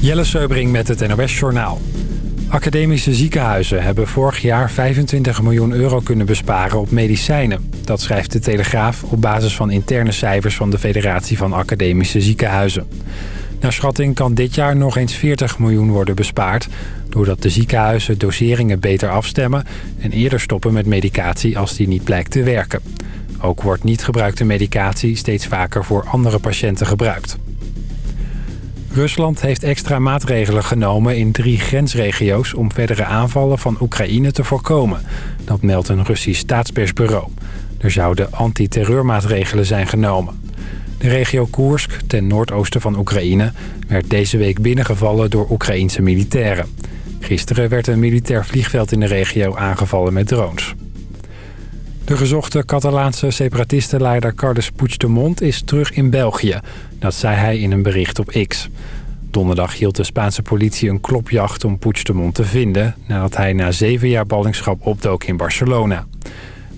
Jelle Seubring met het NOS Journaal. Academische ziekenhuizen hebben vorig jaar 25 miljoen euro kunnen besparen op medicijnen. Dat schrijft de Telegraaf op basis van interne cijfers van de Federatie van Academische Ziekenhuizen. Naar schatting kan dit jaar nog eens 40 miljoen worden bespaard... doordat de ziekenhuizen doseringen beter afstemmen... en eerder stoppen met medicatie als die niet blijkt te werken. Ook wordt niet gebruikte medicatie steeds vaker voor andere patiënten gebruikt. Rusland heeft extra maatregelen genomen in drie grensregio's... om verdere aanvallen van Oekraïne te voorkomen. Dat meldt een Russisch staatspersbureau. Er zouden antiterreurmaatregelen zijn genomen. De regio Koersk, ten noordoosten van Oekraïne... werd deze week binnengevallen door Oekraïense militairen. Gisteren werd een militair vliegveld in de regio aangevallen met drones. De gezochte Catalaanse separatistenleider Carles Puigdemont is terug in België. Dat zei hij in een bericht op X. Donderdag hield de Spaanse politie een klopjacht om Puigdemont te vinden... nadat hij na zeven jaar ballingschap opdook in Barcelona.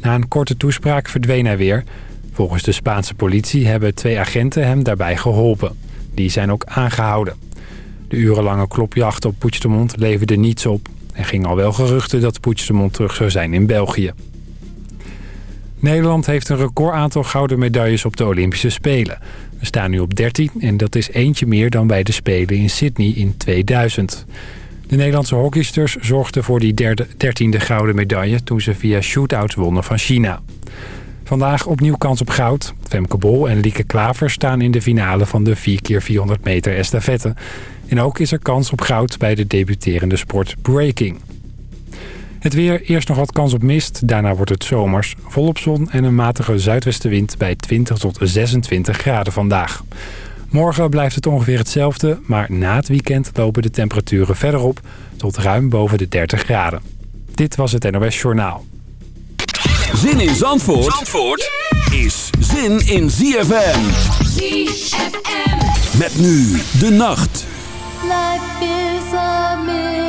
Na een korte toespraak verdween hij weer. Volgens de Spaanse politie hebben twee agenten hem daarbij geholpen. Die zijn ook aangehouden. De urenlange klopjacht op Puigdemont leverde niets op. Er ging al wel geruchten dat Puigdemont terug zou zijn in België. Nederland heeft een record aantal gouden medailles op de Olympische Spelen. We staan nu op 13 en dat is eentje meer dan bij de Spelen in Sydney in 2000. De Nederlandse hockeysters zorgden voor die derde, dertiende gouden medaille... toen ze via shootouts wonnen van China. Vandaag opnieuw kans op goud. Femke Bol en Lieke Klaver staan in de finale van de 4x400 meter estafette. En ook is er kans op goud bij de debuterende sport breaking. Het weer, eerst nog wat kans op mist, daarna wordt het zomers. Volop zon en een matige zuidwestenwind bij 20 tot 26 graden vandaag. Morgen blijft het ongeveer hetzelfde, maar na het weekend lopen de temperaturen verder op tot ruim boven de 30 graden. Dit was het NOS Journaal. Zin in Zandvoort, Zandvoort is zin in ZFM. ZFM. Met nu de nacht. Life is a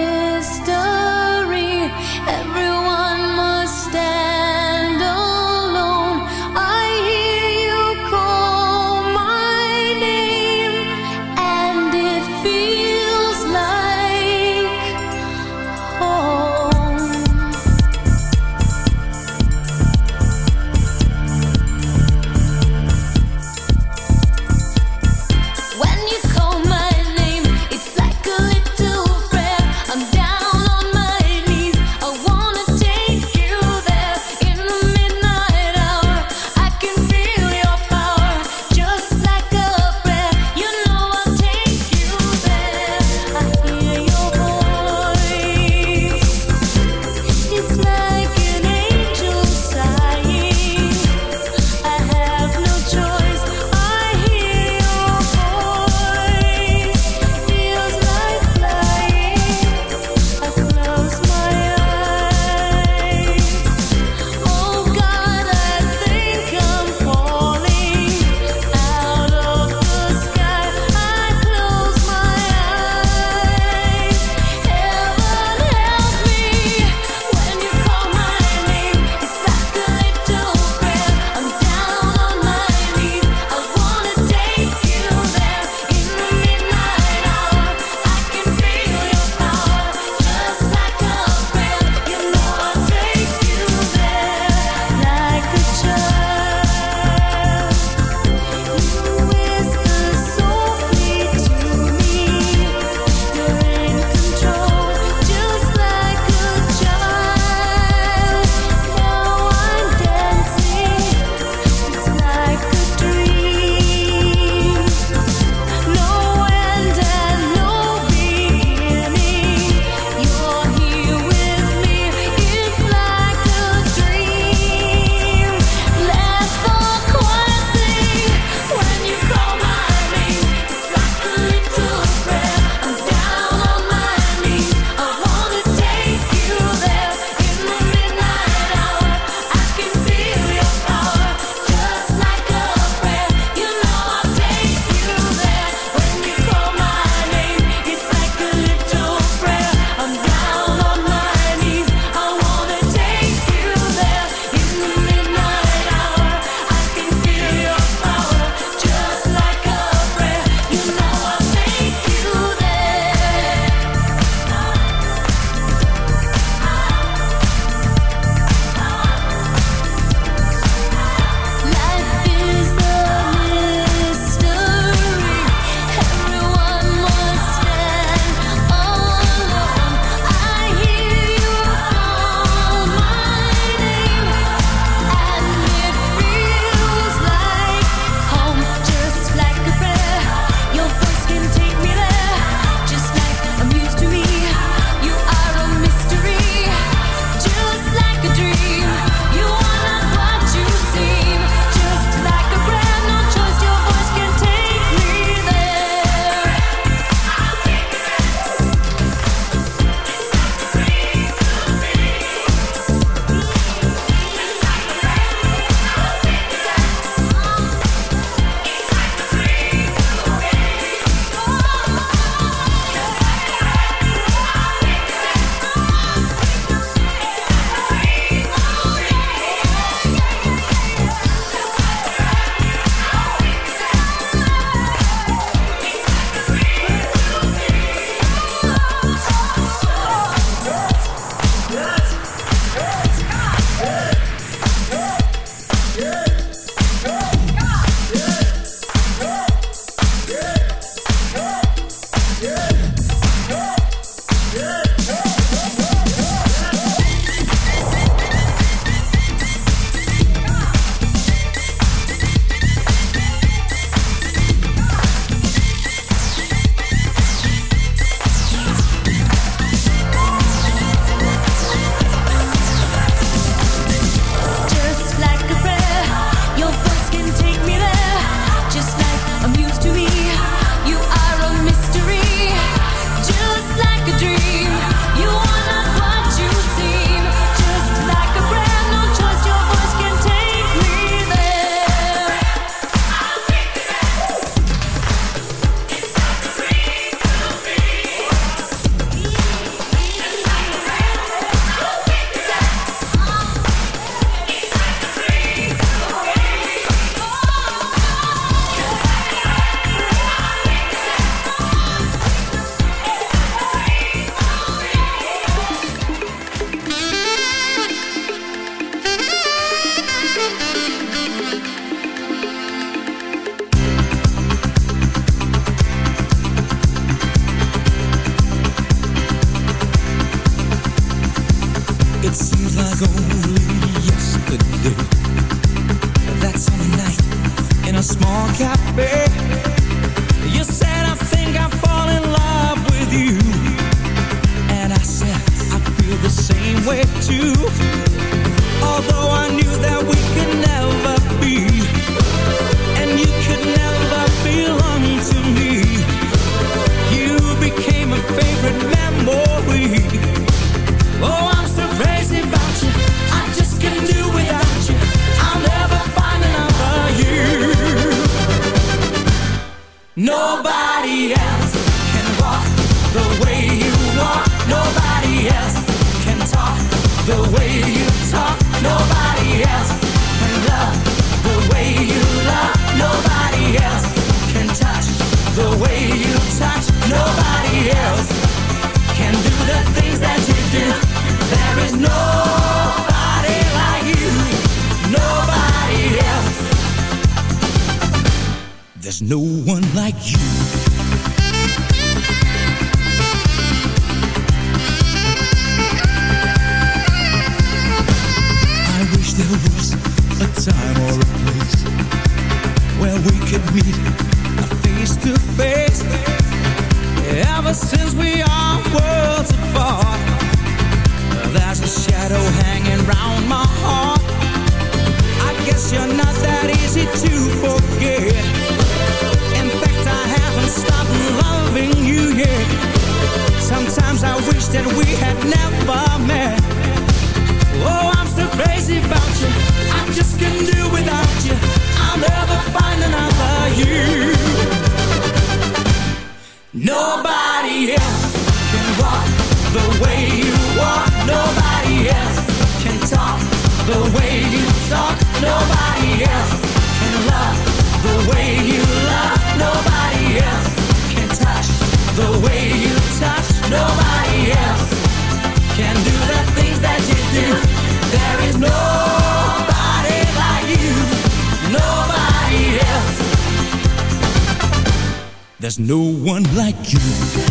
you.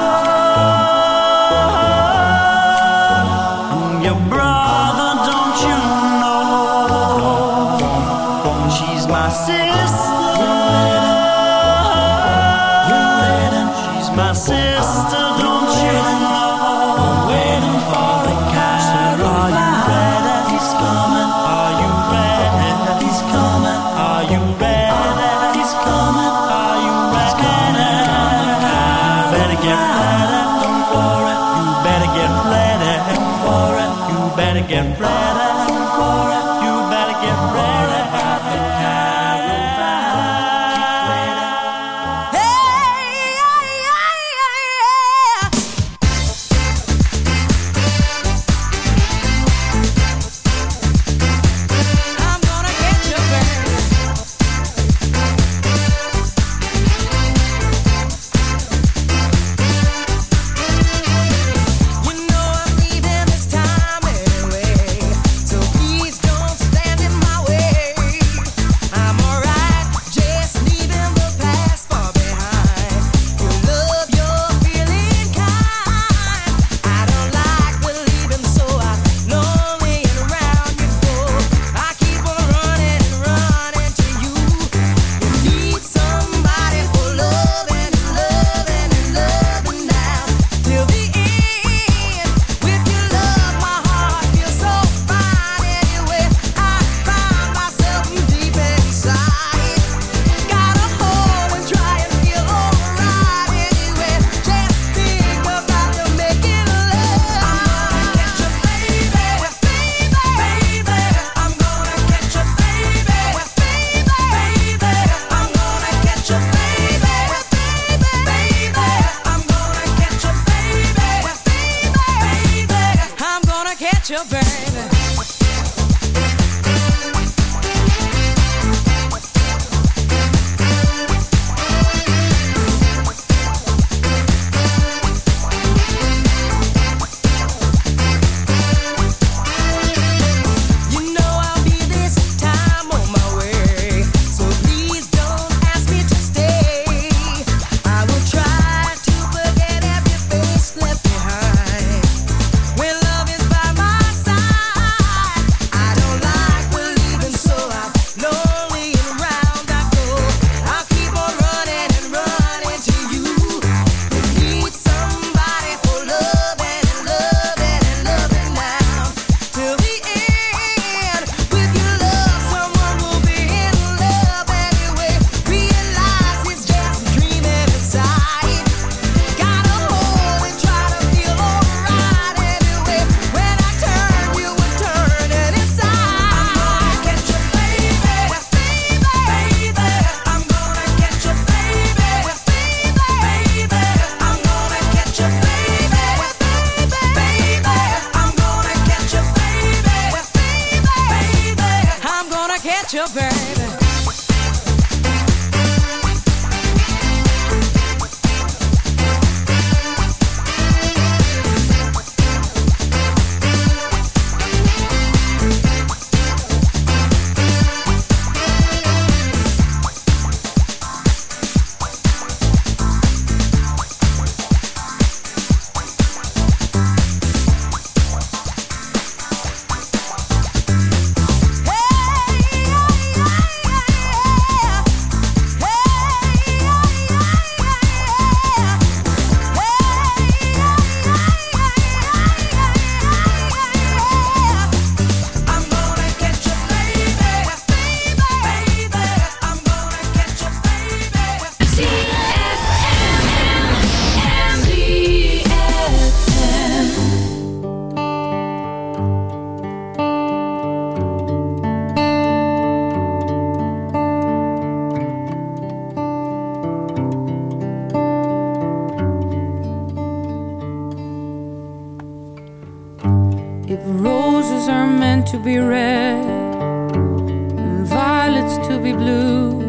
Violets to be blue.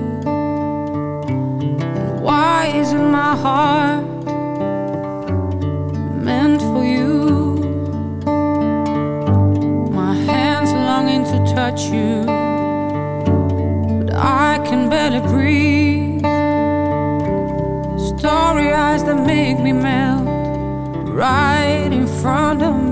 And why isn't my heart meant for you? My hands longing to touch you, but I can barely breathe. Story eyes that make me melt right in front of me.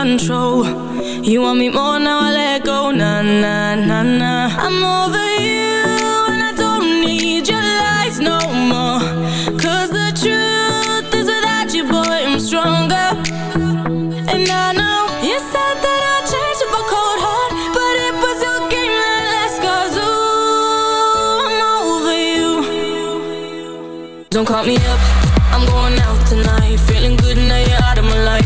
Control. You want me more now, I let go. Nah, nah, nah, nah. I'm over you, and I don't need your lies no more. Cause the truth is without you, boy, I'm stronger. And I know you said that I'd change up a cold heart, but it was your game that last. Cause ooh, I'm over you. Don't call me up, I'm going out tonight. Feeling good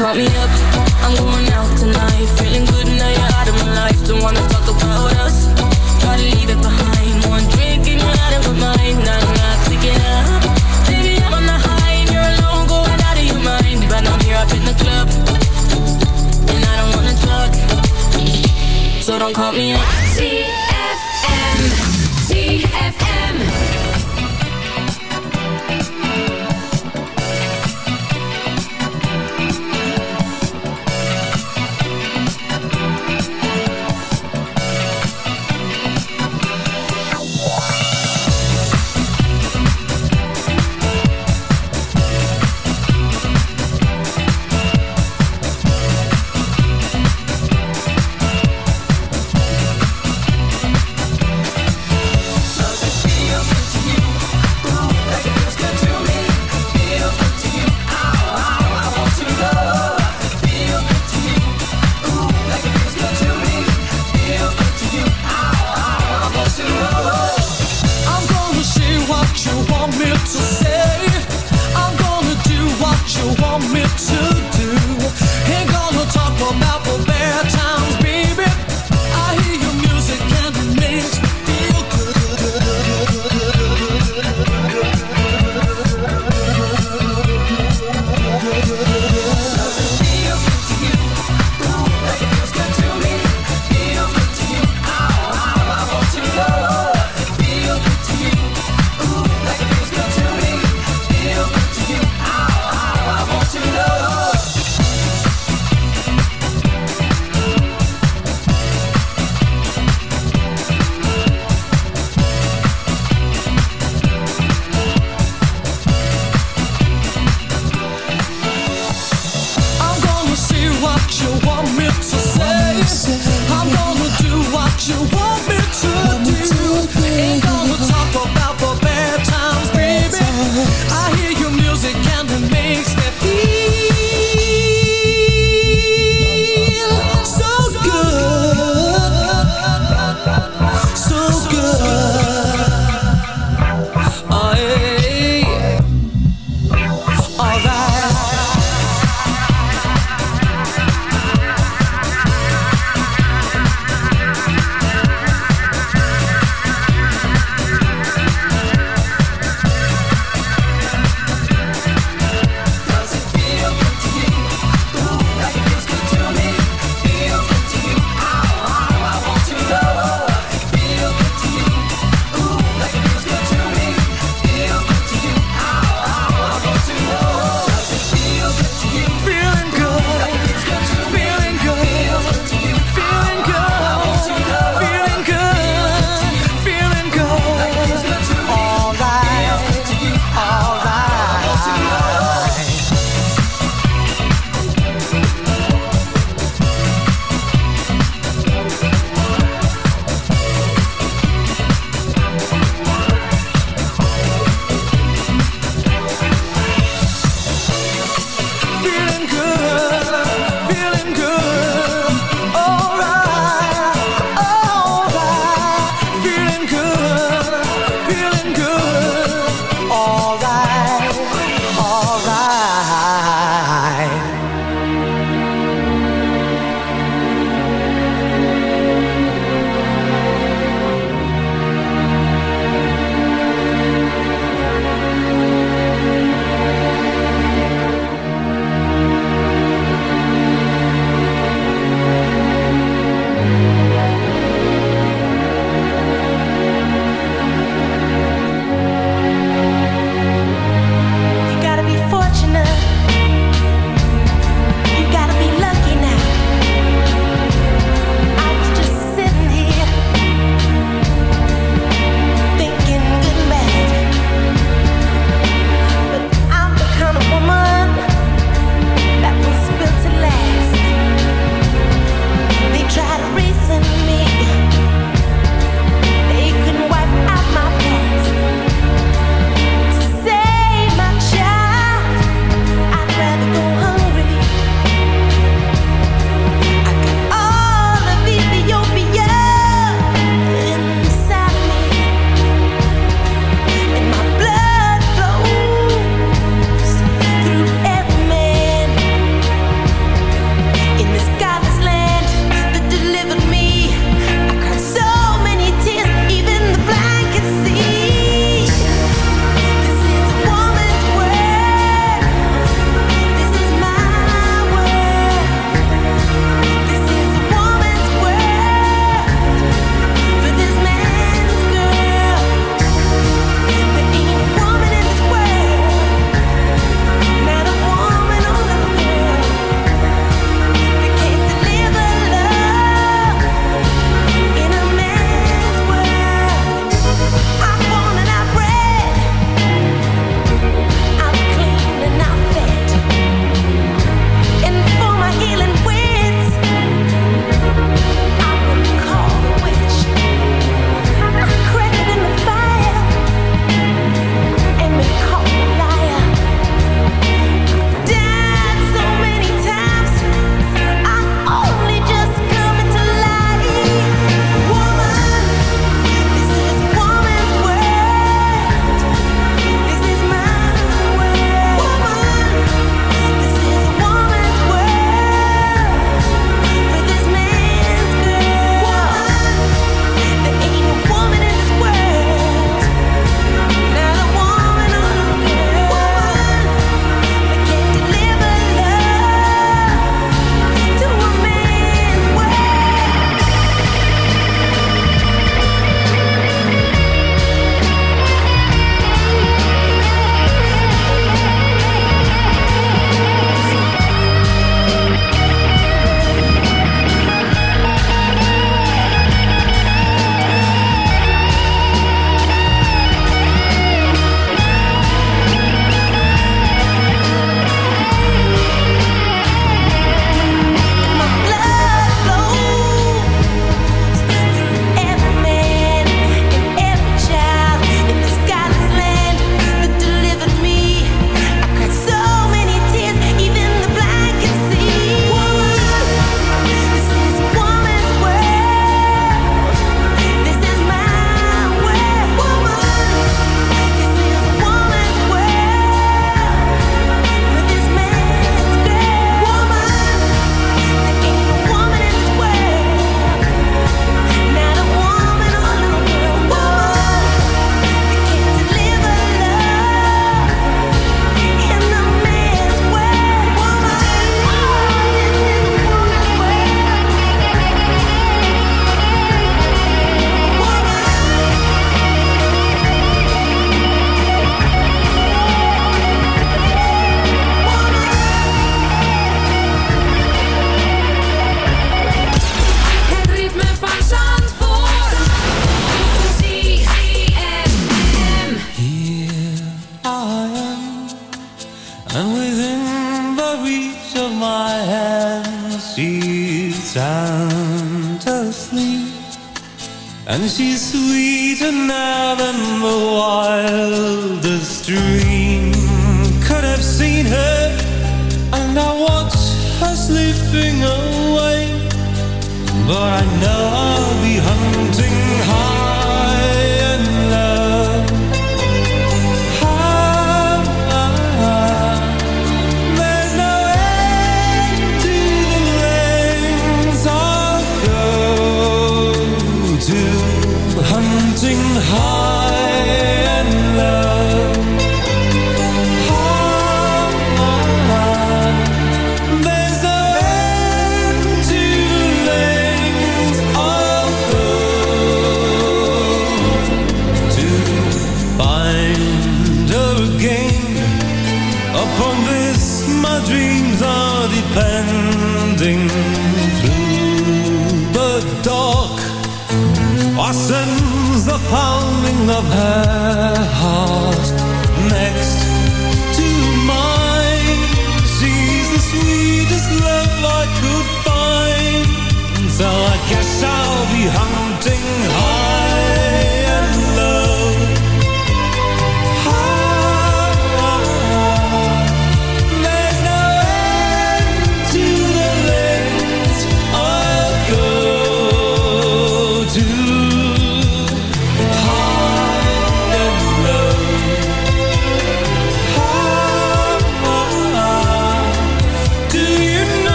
call me up,